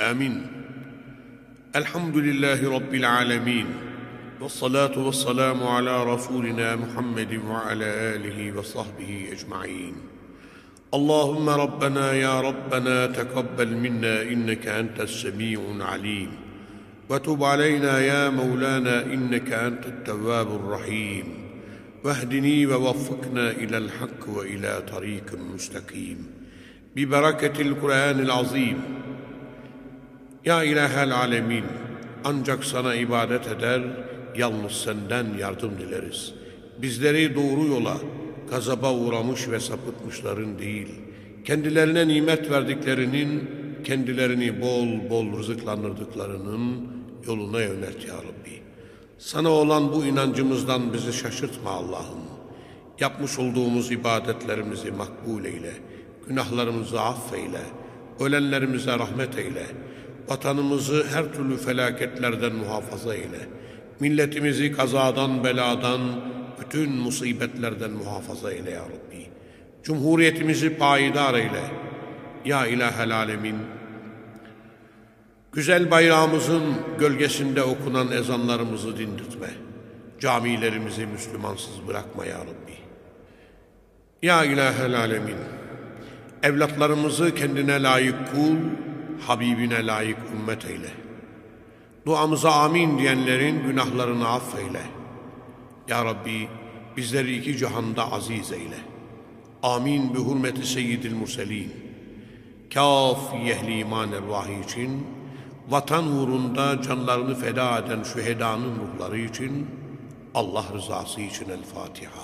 آمين. الحمد لله رب العالمين والصلاة والسلام على رسولنا محمد وعلى آله وصحبه أجمعين. اللهم ربنا يا ربنا تقبل منا إنك أنت السميع العليم. وتب علينا يا مولانا إنك أنت التواب الرحيم. واهدني ووفقنا إلى الحق وإلى طريق مستقيم. ببركة القرآن العظيم. Ya ilahel alemin, ancak sana ibadet eder, yalnız senden yardım dileriz. Bizleri doğru yola, gazaba uğramış ve sapıtmışların değil, kendilerine nimet verdiklerinin, kendilerini bol bol rızıklandırdıklarının yoluna yönelt ya Rabbi. Sana olan bu inancımızdan bizi şaşırtma Allah'ım. Yapmış olduğumuz ibadetlerimizi makbul eyle, günahlarımızı affeyle, ölenlerimize rahmet eyle, Vatanımızı her türlü felaketlerden muhafaza eyle. Milletimizi kazadan, beladan, bütün musibetlerden muhafaza eyle ya Rabbi. Cumhuriyetimizi payidar eyle. Ya ilahel alemin. Güzel bayrağımızın gölgesinde okunan ezanlarımızı dindirtme. Camilerimizi Müslümansız bırakma ya Rabbi. Ya ilahel alemin. Evlatlarımızı kendine layık kul, Habibine layık ümmet eyle. Duamıza amin diyenlerin günahlarını affeyle. Ya Rabbi bizleri iki cihanda aziz eyle. Amin bi hurmeti seyyidil murselin. Kaf yehli iman ervahı için, vatan uğrunda canlarını feda eden şühedanın ruhları için, Allah rızası için El Fatiha.